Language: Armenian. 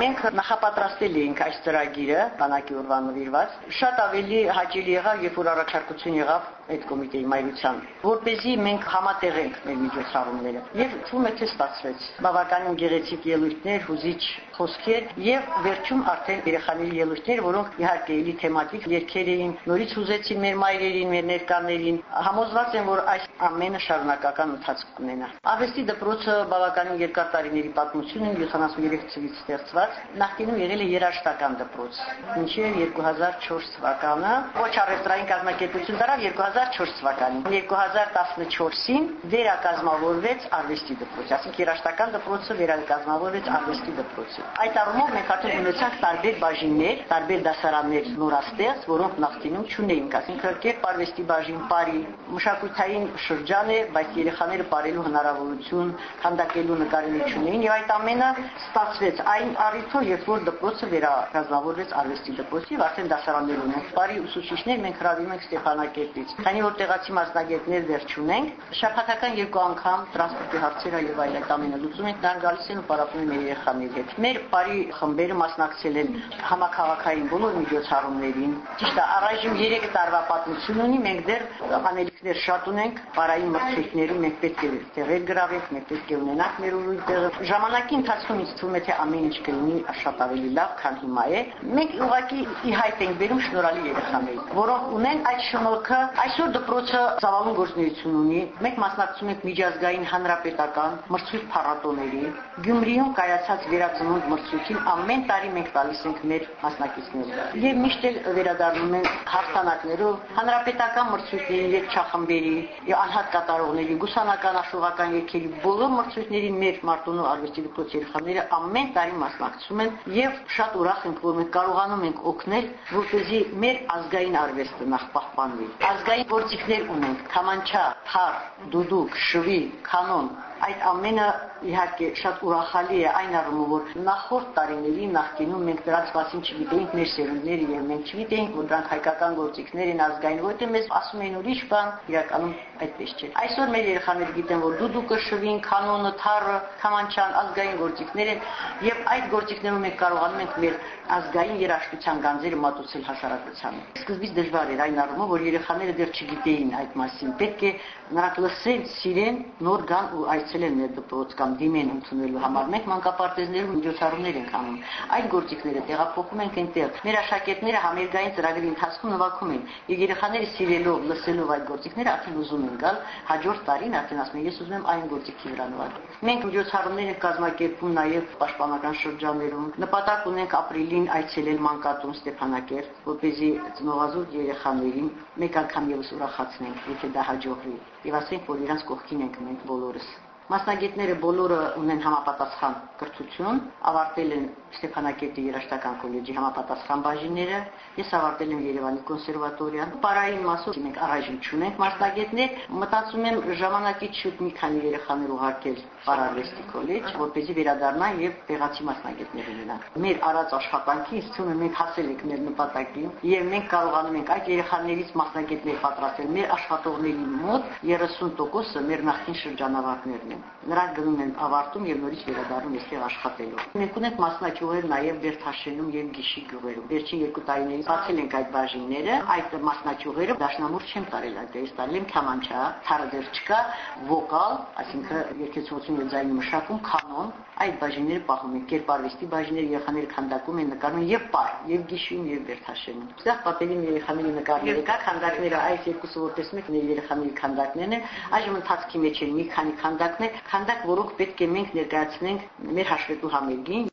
Մենք նախապատրաստել էինք այս ծրագիրը բանակի օրվան նվիրված։ Շատ ավելի հաճելի եղավ, երբ որ առաջարկություն եղավ այդ կոմիտեի մայրության, որ เป զի մենք համատեղենք մեր միջոցառումները։ Եվ թվում է թե ստացվեց։ Բավականին գեղեցիկ ելույթներ, հուզիչ խոսքեր եւ վերջում արդեն երեխաների ելույթներ, որոնք իհարկե էլի թեմատիկ երկեր էին, նորից հուզեցին մեր մայրերին, մեր ներկաներին։ Համոզված եմ, որ այս ամենը շարունակական ընթացք կունենա։ Արվեստի դպրոցը բավականին երկար տարիների պատմություն ունի, 73 ծնից ստեղծված, նախկինում եղել է երաշտական դպրոց։ Մինչև 2004 թվականը ոչ առևտրային կազմակերպություն դարավ 2004 թվականին։ 2014-ին վերակազմավորվեց արվեստի դպրոցը, այսինքն երաշտական դպրոցը վերակազմավորվեց արվեստի դպրոցի։ Այդ առումով մենք արդեն ունեցանք տարբեր բաժիններ, տարբեր դասարաններ նորաստեղծ, որոնք նախկինում չունեինք, այսինքն կերպ արվեստի բաժին, բարի, մշակութային շրջան է, բայց երեխաները բարելու հնարավորություն, քանդակելու նկարելու չունեին եւ այդ ամենը ստացվեց այն առիթով, երբ որ դպրոցը վերակազմավորվեց արվեստի դպրոցի արդեն դասարաններ ունենք։ Բարի ուսուցիչներ մենք հրավիրում ենք Ստեփանակերտից։ Քանի որ տեղացի մասնագետներ դեռ չունենք, շաբաթական երկու անգամ տրանսպորտի հարցերը եւ այլ այդ ամենը լուծում ենք, նրանք գալիս են ու պարապում են մեր երեխաների հետ։ Մեր բարի խմբերը մասնակցել են համակարգային բոլոր միջոցառումներին։ Ճիշտ է, առայժմ 3 տարվա պատմություն ունի, մենք դեռ անելիքներ շատ ունենք, բարային մրցույթներում մենք պետք է տեղեր գրավենք, մենք պետք է ունենանք մեր ուրույն տեղը։ Ժամանակի ընթացքում ինձ թվում է թե ամեն ինչ կլինի շատ ավելի լավ, քան հիմա է։ Մենք ուղղակի ի հայտ ենք բերում շնորհալի երեխաների, որոնք ունեն այդ շնորհքը։ Այսօր դպրոցը ծավալուն գործունեություն ունի։ Մենք մասնակցում ենք միջազգային հանրապետական մրցույթ փառատոների։ Գյումրիում կայացած վերածնունդ մրցույթին ամեն տարի մենք տալիս ենք մեր մասնակիցները։ Եվ միշտ էլ վերադառնում են հաղթանակներով հանրապետական մրցույթների երգչախմբերի, անհատ կատարողների, գուսանական աշխուղական երգերի բոլոր մրցույթների մեր Մարտունու արվեստի դպրոց երեխաները ամեն տարի մասնակցում են եւ շատ ուրախ ենք, որ մենք կարողանում ենք օգնել, որպեսզի մեր ազգային արվեստը նախ պահպանվի։ Ազգային գործիքներ ունենք՝ քամանչա, թար, դուդուկ, շվի, կանոն, այդ ամենը իհարկե շատ ուրախալի է այն առումով որ նախորդ տարիների նախկինում մենք դրանց մասին չգիտեինք մեր սերունդները եւ մենք չգիտեինք որ դրանք հայկական գործիքներ են ազգային որտեղ մեզ ասում էին ուրիշ բան իրականում այդպես չէ այսօր մեր երեխաները գիտեն որ դուդուկը շվին կանոնը թարը քամանչան ազգային գործիքներ են եւ այդ գործիքներով մենք կարողանում ենք մեր ազգային երաժշտության գանձերը մատուցել հասարակությանը սկզբից դժվար էր այն առումով որ երեխաները դեռ չգիտեին այդ մասին պետք է նրանք լսեն սիրեն նոր գան ու այցելեն մեր դպրոց կամ դիմեն ընդունելու համար մենք մանկապարտեզներում միջոցառումներ ենք անում այդ գործիքները տեղափոխում ենք այնտեղ մեր աշակերտները համերգային ծրագրի ընթացքում նվագում են եւ երեխաները սիրելով լսելով այդ գործիքները արդեն ուզում են գալ հաջորդ տարին արդեն ասում են ես ուզում եմ այն գործիքի վրա նվագել մենք միջոցառումներ ենք կազմակերպում նաեւ պաշտպանական շրջաններում նպատակ ունենք ապրիլին այցելել մանկատուն Ստեփանակերտ որպեսզի ծնողազուրկ երեխաներին մեկ անգամ եւս ուրախացնենք եթե դա հաջողվի եւ ասենք որ իրանց կողքին ենք մենք բոլորս Մասնագետները բոլորը ունեն համապատասխան կրթություն, ավարտել են Ստեփանակերտի երաշտական կոլեջի համապատասխան բաժինները, ես ավարտել եմ Երևանի կոնսերվատորիան։ Պարային մասով մենք առայժմ չունենք մասնագետներ, մտածում եմ ժամանակից շուտ մի քանի երեխաներ ուղարկել Պարարվեստի կոլեջ, որպեսզի վերադառնան եւ տեղացի մասնագետներ ունենան։ Մեր արած աշխատանքի է մենք հասել ենք մեր նպատակին եւ մենք կարողանում ենք այդ երեխաներից մասնագետներ պատրաստել։ Մեր աշխատողների մոտ 30%-ը մեր նախկին շրջանավարտներն են։ Նրանք գնում են ավարտում եւ նորից վերադառնում այստեղ աշխատելու։ Մենք ունենք մասնակիցներ նաեւ Բերթաշենում եւ Գիշի գյուղերում։ Վերջին երկու տարիներից բացել ենք այդ բաժինները, այդ մասնակիցները դաշնամուր չեմ տարել այդտեղից տարել եմ քամանչա, թարը դեռ չկա, վոկալ, այսինքն երկեցողություն եւ ձայնի մշակում, կանոն, այդ բաժինները պահում են, կերպարվեստի բաժինները երեխաները քանդակում են, նկարում եւ պար, եւ Գիշիում եւ Բերթաշենում։ Այստեղ պատերին երեխաների նկարները կա, քանդակները այս երկուսը որ տեսնում եք, երեխաների քանդակներն են, այժմ ընթացքի մեջ են մի քանի քանդակներ, քանդակ, որոնք պետք է մենք ներկայացնենք մեր հաշվետու համերգին